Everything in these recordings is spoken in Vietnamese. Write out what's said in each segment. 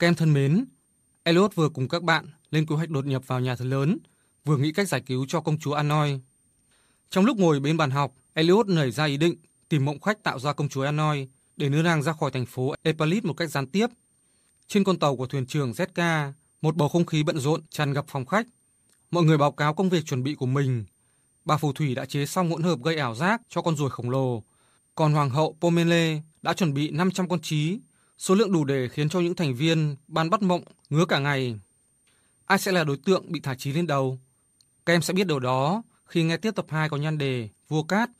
Các em thân mến, Elliot vừa cùng các bạn lên kế hoạch đột nhập vào nhà thờ lớn, vừa nghĩ cách giải cứu cho công chúa Anoi. Trong lúc ngồi bên bàn học, Elliot nảy ra ý định tìm mộng khách tạo ra công chúa Anoi để đưa nàng ra khỏi thành phố Epalit một cách gián tiếp. Trên con tàu của thuyền trưởng ZK, một bầu không khí bận rộn tràn ngập phòng khách. Mọi người báo cáo công việc chuẩn bị của mình. Bà phù thủy đã chế xong hỗn hợp gây ảo giác cho con ruồi khổng lồ. Còn hoàng hậu Pomele đã chuẩn bị 500 con trí, số lượng đủ để khiến cho những thành viên ban bắt mộng ngứa cả ngày. Ai sẽ là đối tượng bị thả trí lên đầu? Các em sẽ biết điều đó khi nghe tiếp tập 2 có nhan đề Vua Cát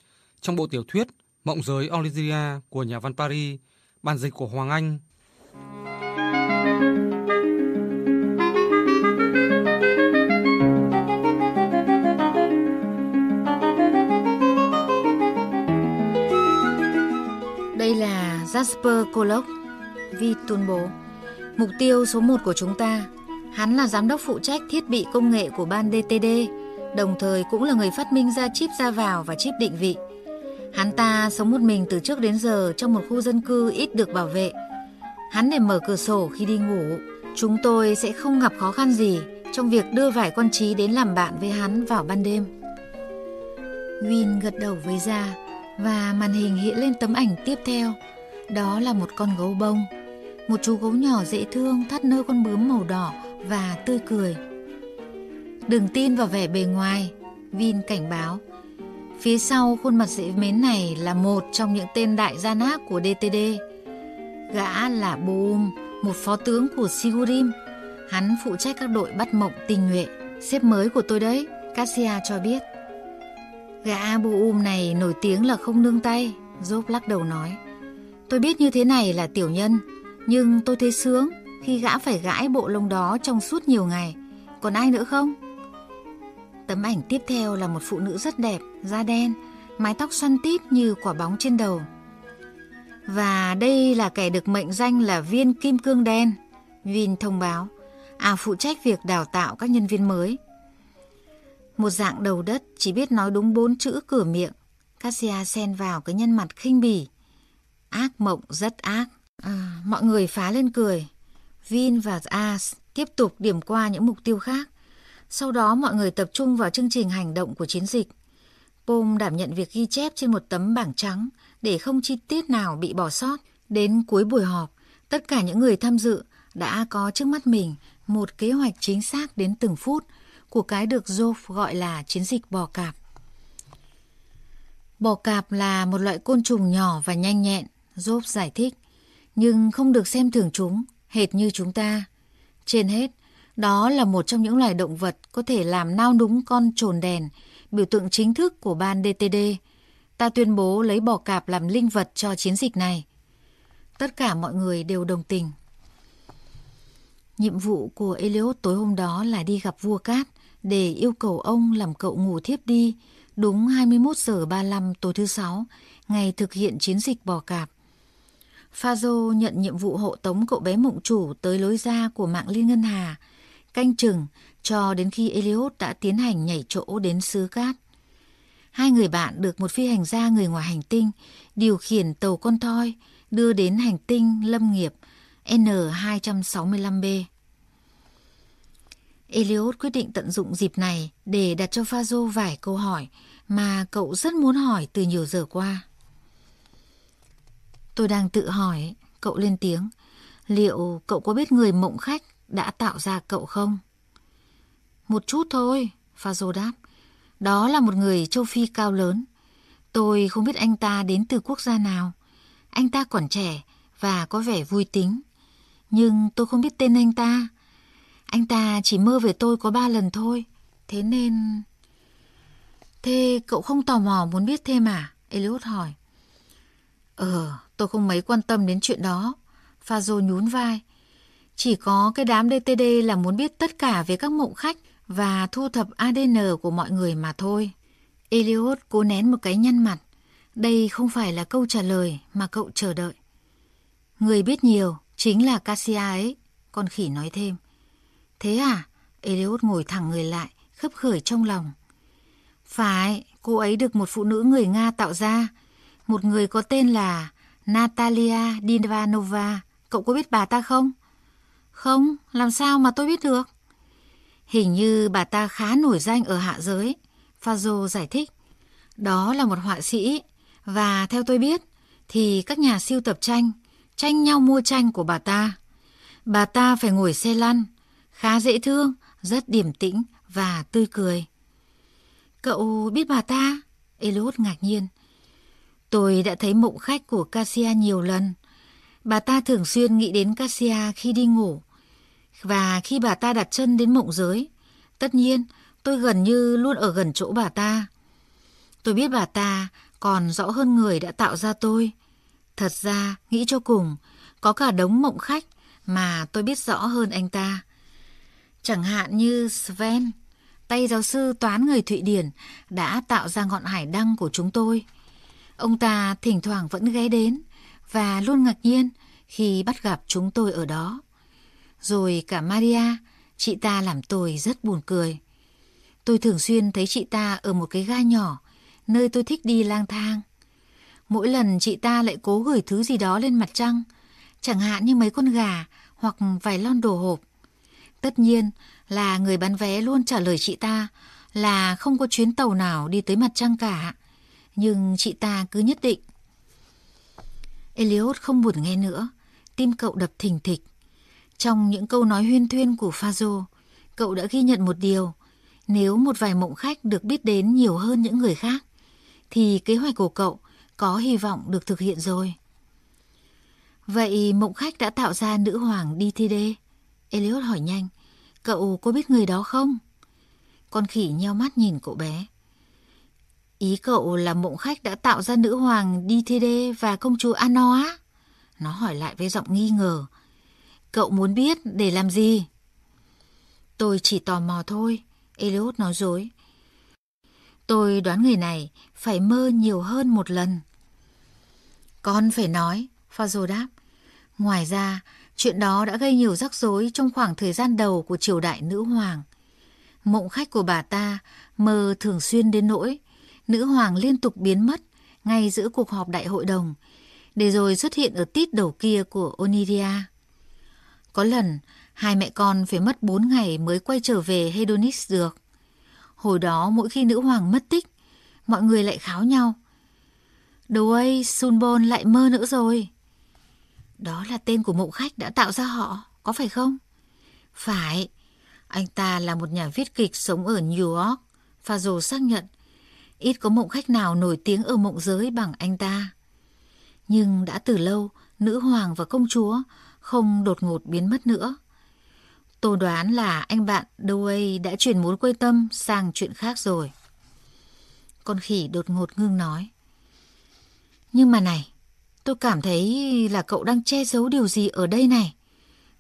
trong bộ tiểu thuyết Mộng giới Olivia của nhà văn Paris, bản dịch của Hoàng Anh. Đây là Jasper Kolok, Vi tuyên bố. Mục tiêu số 1 của chúng ta, hắn là giám đốc phụ trách thiết bị công nghệ của ban DTD, đồng thời cũng là người phát minh ra chip ra vào và chip định vị. Hắn ta sống một mình từ trước đến giờ trong một khu dân cư ít được bảo vệ. Hắn để mở cửa sổ khi đi ngủ. Chúng tôi sẽ không gặp khó khăn gì trong việc đưa vài con trí đến làm bạn với hắn vào ban đêm. Win gật đầu với Ra và màn hình hiện lên tấm ảnh tiếp theo. Đó là một con gấu bông. Một chú gấu nhỏ dễ thương thắt nơ con bướm màu đỏ và tươi cười. Đừng tin vào vẻ bề ngoài, Vin cảnh báo. Phía sau khuôn mặt dễ mến này là một trong những tên đại gian ác của DTD. Gã là Boom, một phó tướng của Sigurim. Hắn phụ trách các đội bắt mộng tình nhuệ. xếp mới của tôi đấy, Cassia cho biết. Gã Boom này nổi tiếng là không nương tay, Job lắc đầu nói. Tôi biết như thế này là tiểu nhân, nhưng tôi thấy sướng khi gã phải gãi bộ lông đó trong suốt nhiều ngày. Còn ai nữa không? Tấm ảnh tiếp theo là một phụ nữ rất đẹp, da đen, mái tóc xoăn tít như quả bóng trên đầu. Và đây là kẻ được mệnh danh là viên kim cương đen. Vin thông báo, à phụ trách việc đào tạo các nhân viên mới. Một dạng đầu đất chỉ biết nói đúng bốn chữ cửa miệng. Cassia xen vào cái nhân mặt khinh bỉ. Ác mộng rất ác. À, mọi người phá lên cười. Vin và As tiếp tục điểm qua những mục tiêu khác. Sau đó mọi người tập trung vào chương trình hành động của chiến dịch. Pom đảm nhận việc ghi chép trên một tấm bảng trắng để không chi tiết nào bị bỏ sót. Đến cuối buổi họp, tất cả những người tham dự đã có trước mắt mình một kế hoạch chính xác đến từng phút của cái được Joff gọi là chiến dịch bò cạp. Bò cạp là một loại côn trùng nhỏ và nhanh nhẹn, Job giải thích, nhưng không được xem thường chúng, hệt như chúng ta. Trên hết, đó là một trong những loài động vật có thể làm nao núng con trồn đèn, biểu tượng chính thức của ban DTD. Ta tuyên bố lấy bò cạp làm linh vật cho chiến dịch này. Tất cả mọi người đều đồng tình. Nhiệm vụ của Eliot tối hôm đó là đi gặp vua cát để yêu cầu ông làm cậu ngủ thiếp đi đúng 21 giờ 35 tối thứ sáu, ngày thực hiện chiến dịch bò cạp. Fazo nhận nhiệm vụ hộ tống cậu bé mộng chủ tới lối ra của mạng liên ngân hà, canh chừng cho đến khi Eliot đã tiến hành nhảy chỗ đến xứ cát. Hai người bạn được một phi hành gia người ngoài hành tinh điều khiển tàu con thoi đưa đến hành tinh lâm nghiệp N265B. Eliot quyết định tận dụng dịp này để đặt cho Fazo vài câu hỏi mà cậu rất muốn hỏi từ nhiều giờ qua. Tôi đang tự hỏi, cậu lên tiếng, liệu cậu có biết người mộng khách đã tạo ra cậu không? Một chút thôi, Phazo đáp. Đó là một người châu Phi cao lớn. Tôi không biết anh ta đến từ quốc gia nào. Anh ta còn trẻ và có vẻ vui tính. Nhưng tôi không biết tên anh ta. Anh ta chỉ mơ về tôi có ba lần thôi. Thế nên... Thế cậu không tò mò muốn biết thêm à? Eliot hỏi. Ờ, tôi không mấy quan tâm đến chuyện đó. Phazo nhún vai. Chỉ có cái đám DTD là muốn biết tất cả về các mộng khách và thu thập ADN của mọi người mà thôi. Eliot cố nén một cái nhăn mặt. Đây không phải là câu trả lời mà cậu chờ đợi. Người biết nhiều chính là Cassia ấy, con khỉ nói thêm. Thế à? Eliot ngồi thẳng người lại, khấp khởi trong lòng. Phải, cô ấy được một phụ nữ người Nga tạo ra. Một người có tên là Natalia Divanova. Cậu có biết bà ta không? Không, làm sao mà tôi biết được? Hình như bà ta khá nổi danh ở hạ giới. Fazio giải thích. Đó là một họa sĩ và theo tôi biết thì các nhà siêu tập tranh tranh nhau mua tranh của bà ta. Bà ta phải ngồi xe lăn, khá dễ thương, rất điềm tĩnh và tươi cười. Cậu biết bà ta? Elot ngạc nhiên. Tôi đã thấy mộng khách của Cassia nhiều lần. Bà ta thường xuyên nghĩ đến Cassia khi đi ngủ. Và khi bà ta đặt chân đến mộng giới, tất nhiên tôi gần như luôn ở gần chỗ bà ta. Tôi biết bà ta còn rõ hơn người đã tạo ra tôi. Thật ra, nghĩ cho cùng, có cả đống mộng khách mà tôi biết rõ hơn anh ta. Chẳng hạn như Sven, tay giáo sư toán người Thụy Điển đã tạo ra ngọn hải đăng của chúng tôi. Ông ta thỉnh thoảng vẫn ghé đến và luôn ngạc nhiên khi bắt gặp chúng tôi ở đó. Rồi cả Maria, chị ta làm tôi rất buồn cười. Tôi thường xuyên thấy chị ta ở một cái ga nhỏ, nơi tôi thích đi lang thang. Mỗi lần chị ta lại cố gửi thứ gì đó lên mặt trăng, chẳng hạn như mấy con gà hoặc vài lon đồ hộp. Tất nhiên là người bán vé luôn trả lời chị ta là không có chuyến tàu nào đi tới mặt trăng cả. Nhưng chị ta cứ nhất định. Elliot không buồn nghe nữa, tim cậu đập thình thịch. Trong những câu nói huyên thuyên của Fazo, cậu đã ghi nhận một điều. Nếu một vài mộng khách được biết đến nhiều hơn những người khác, thì kế hoạch của cậu có hy vọng được thực hiện rồi. Vậy mộng khách đã tạo ra nữ hoàng DTD? Elliot hỏi nhanh. Cậu có biết người đó không? Con khỉ nheo mắt nhìn cậu bé. Ý cậu là mộng khách đã tạo ra nữ hoàng Dithede và công chúa Ano á? Nó hỏi lại với giọng nghi ngờ. Cậu muốn biết để làm gì? Tôi chỉ tò mò thôi, Eliud nói dối. Tôi đoán người này phải mơ nhiều hơn một lần. Con phải nói, Fazo đáp. Ngoài ra, chuyện đó đã gây nhiều rắc rối trong khoảng thời gian đầu của triều đại nữ hoàng. Mộng khách của bà ta mơ thường xuyên đến nỗi nữ hoàng liên tục biến mất ngay giữa cuộc họp đại hội đồng, để rồi xuất hiện ở tít đầu kia của Oniria. Có lần, hai mẹ con phải mất bốn ngày mới quay trở về Hedonix được. Hồi đó mỗi khi nữ hoàng mất tích, mọi người lại kháo nhau. Đồ ấy, Sunbon lại mơ nữa rồi. Đó là tên của mộng khách đã tạo ra họ, có phải không? Phải, anh ta là một nhà viết kịch sống ở New York. Fazio xác nhận, ít có mộng khách nào nổi tiếng ở mộng giới bằng anh ta. Nhưng đã từ lâu, nữ hoàng và công chúa không đột ngột biến mất nữa. Tôi đoán là anh bạn Dewey đã chuyển muốn quê tâm sang chuyện khác rồi. Con khỉ đột ngột ngưng nói. Nhưng mà này, tôi cảm thấy là cậu đang che giấu điều gì ở đây này.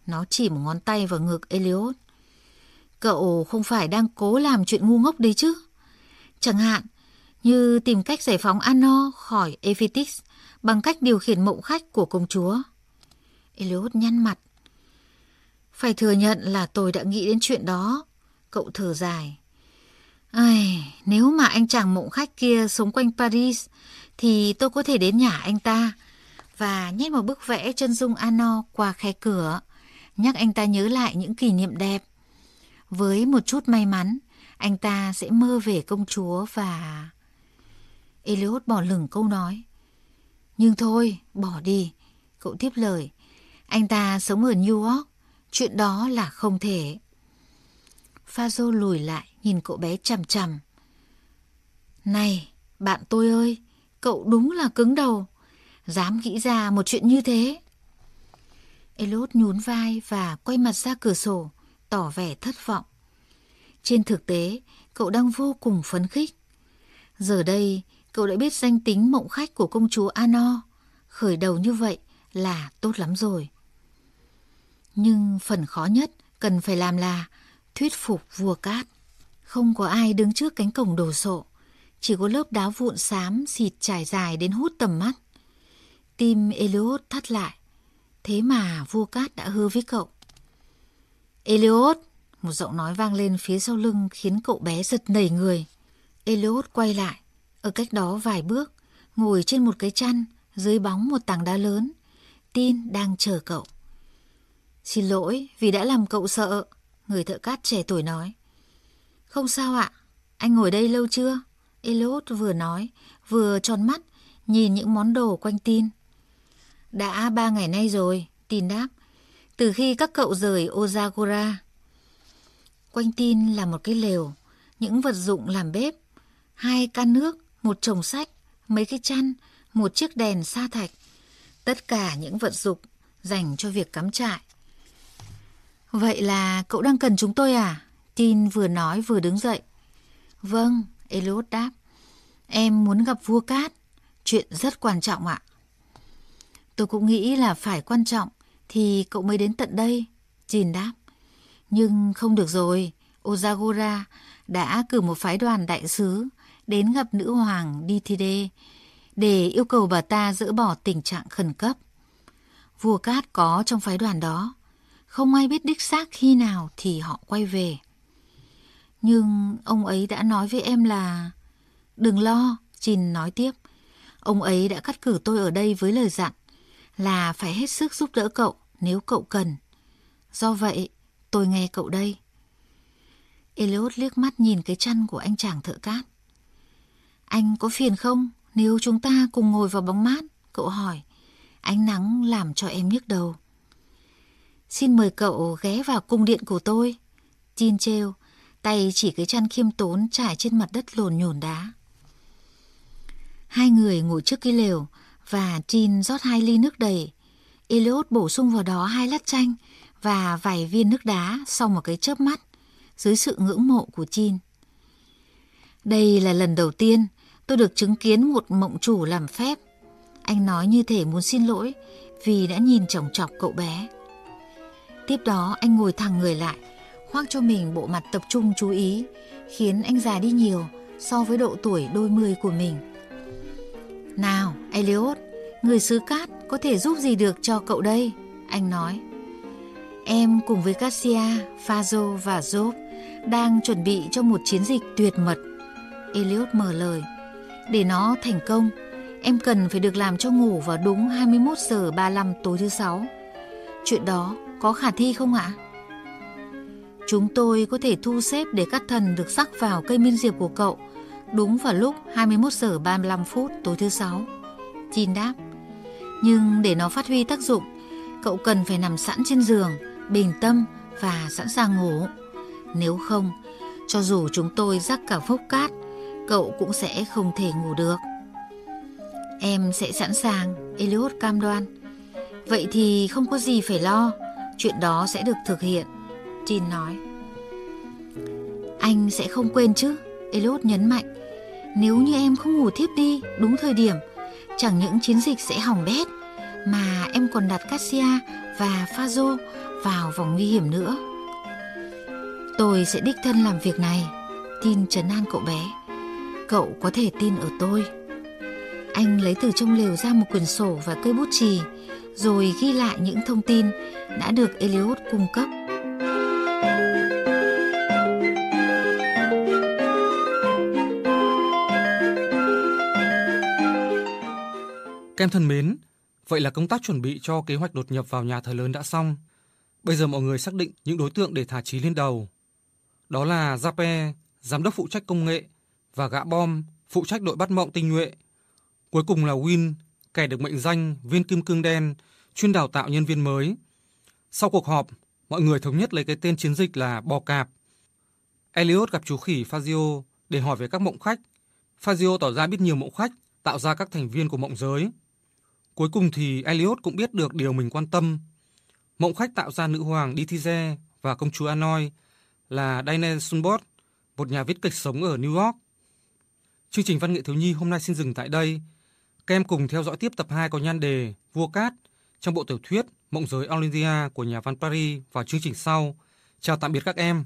Nó chỉ một ngón tay vào ngực Elliot. Cậu không phải đang cố làm chuyện ngu ngốc đấy chứ? Chẳng hạn như tìm cách giải phóng Anno khỏi Ephitis bằng cách điều khiển mộng khách của công chúa. Eliud nhăn mặt. Phải thừa nhận là tôi đã nghĩ đến chuyện đó. Cậu thở dài. Ai, nếu mà anh chàng mộng khách kia sống quanh Paris thì tôi có thể đến nhà anh ta và nhét một bức vẽ chân dung Ano qua khe cửa, nhắc anh ta nhớ lại những kỷ niệm đẹp. Với một chút may mắn, anh ta sẽ mơ về công chúa và... Eliud bỏ lửng câu nói. Nhưng thôi, bỏ đi. Cậu tiếp lời. Anh ta sống ở New York. Chuyện đó là không thể. Fazo lùi lại, nhìn cậu bé chằm chằm. Này, bạn tôi ơi, cậu đúng là cứng đầu. Dám nghĩ ra một chuyện như thế. Elot nhún vai và quay mặt ra cửa sổ, tỏ vẻ thất vọng. Trên thực tế, cậu đang vô cùng phấn khích. Giờ đây, cậu đã biết danh tính mộng khách của công chúa Ano. Khởi đầu như vậy là tốt lắm rồi. Nhưng phần khó nhất cần phải làm là thuyết phục vua cát. Không có ai đứng trước cánh cổng đồ sộ, chỉ có lớp đá vụn xám xịt trải dài đến hút tầm mắt. Tim Eliot thắt lại, thế mà vua cát đã hứa với cậu. Eliot, một giọng nói vang lên phía sau lưng khiến cậu bé giật nảy người. Eliot quay lại, ở cách đó vài bước, ngồi trên một cái chăn dưới bóng một tảng đá lớn. Tin đang chờ cậu. Xin lỗi vì đã làm cậu sợ, người thợ cát trẻ tuổi nói. Không sao ạ, anh ngồi đây lâu chưa? Elliot vừa nói, vừa tròn mắt, nhìn những món đồ quanh tin. Đã ba ngày nay rồi, tin đáp, từ khi các cậu rời Ozagora. Quanh tin là một cái lều, những vật dụng làm bếp, hai can nước, một chồng sách, mấy cái chăn, một chiếc đèn sa thạch. Tất cả những vật dụng dành cho việc cắm trại. Vậy là cậu đang cần chúng tôi à? Tin vừa nói vừa đứng dậy. Vâng, Eliot đáp. Em muốn gặp vua cát. Chuyện rất quan trọng ạ. Tôi cũng nghĩ là phải quan trọng thì cậu mới đến tận đây. Jin đáp. Nhưng không được rồi. Ozagora đã cử một phái đoàn đại sứ đến gặp nữ hoàng Dithide để yêu cầu bà ta dỡ bỏ tình trạng khẩn cấp. Vua Cát có trong phái đoàn đó. Không ai biết đích xác khi nào thì họ quay về. Nhưng ông ấy đã nói với em là... Đừng lo, Trình nói tiếp. Ông ấy đã cắt cử tôi ở đây với lời dặn là phải hết sức giúp đỡ cậu nếu cậu cần. Do vậy, tôi nghe cậu đây. Eliot liếc mắt nhìn cái chăn của anh chàng thợ cát. Anh có phiền không nếu chúng ta cùng ngồi vào bóng mát? Cậu hỏi. Ánh nắng làm cho em nhức đầu. Xin mời cậu ghé vào cung điện của tôi. Chin trêu, tay chỉ cái chăn khiêm tốn trải trên mặt đất lồn nhồn đá. Hai người ngồi trước cái lều và Chin rót hai ly nước đầy. Eliot bổ sung vào đó hai lát chanh và vài viên nước đá sau một cái chớp mắt dưới sự ngưỡng mộ của Chin. Đây là lần đầu tiên tôi được chứng kiến một mộng chủ làm phép. Anh nói như thể muốn xin lỗi vì đã nhìn chồng chọc cậu bé. Tiếp đó anh ngồi thẳng người lại, khoác cho mình bộ mặt tập trung chú ý, khiến anh già đi nhiều so với độ tuổi đôi mươi của mình. Nào, Elliot, người xứ cát có thể giúp gì được cho cậu đây? Anh nói. Em cùng với Cassia, Fazo và Job đang chuẩn bị cho một chiến dịch tuyệt mật. Elliot mở lời. Để nó thành công, em cần phải được làm cho ngủ vào đúng 21 giờ 35 tối thứ sáu. Chuyện đó có khả thi không ạ? Chúng tôi có thể thu xếp để các thần được sắc vào cây minh diệp của cậu đúng vào lúc 21 giờ 35 phút tối thứ sáu. Chin đáp. Nhưng để nó phát huy tác dụng, cậu cần phải nằm sẵn trên giường, bình tâm và sẵn sàng ngủ. Nếu không, cho dù chúng tôi rắc cả phốc cát, cậu cũng sẽ không thể ngủ được. Em sẽ sẵn sàng, Eliot cam đoan. Vậy thì không có gì phải lo, chuyện đó sẽ được thực hiện, tin nói. Anh sẽ không quên chứ, Eliot nhấn mạnh. Nếu như em không ngủ thiếp đi đúng thời điểm, chẳng những chiến dịch sẽ hỏng bét, mà em còn đặt Cassia và Fazo vào vòng nguy hiểm nữa. Tôi sẽ đích thân làm việc này, tin trấn an cậu bé. Cậu có thể tin ở tôi. Anh lấy từ trong lều ra một quyển sổ và cây bút chì, rồi ghi lại những thông tin đã được Eliot cung cấp. Kem thân mến, vậy là công tác chuẩn bị cho kế hoạch đột nhập vào nhà thờ lớn đã xong. Bây giờ mọi người xác định những đối tượng để thả trí lên đầu. Đó là Zape, giám đốc phụ trách công nghệ, và gã bom, phụ trách đội bắt mộng tinh nhuệ. Cuối cùng là Win, kẻ được mệnh danh viên kim cương đen, chuyên đào tạo nhân viên mới. Sau cuộc họp, mọi người thống nhất lấy cái tên chiến dịch là Bò Cạp. Elliot gặp chú khỉ Fazio để hỏi về các mộng khách. Fazio tỏ ra biết nhiều mộng khách, tạo ra các thành viên của mộng giới. Cuối cùng thì Elliot cũng biết được điều mình quan tâm. Mộng khách tạo ra nữ hoàng Dithize và công chúa Anoi là Daenerys Sunbot, một nhà viết kịch sống ở New York. Chương trình văn nghệ thiếu nhi hôm nay xin dừng tại đây. Các em cùng theo dõi tiếp tập 2 có nhan đề Vua Cát trong bộ tiểu thuyết Mộng giới Olympia của nhà văn Paris vào chương trình sau. Chào tạm biệt các em.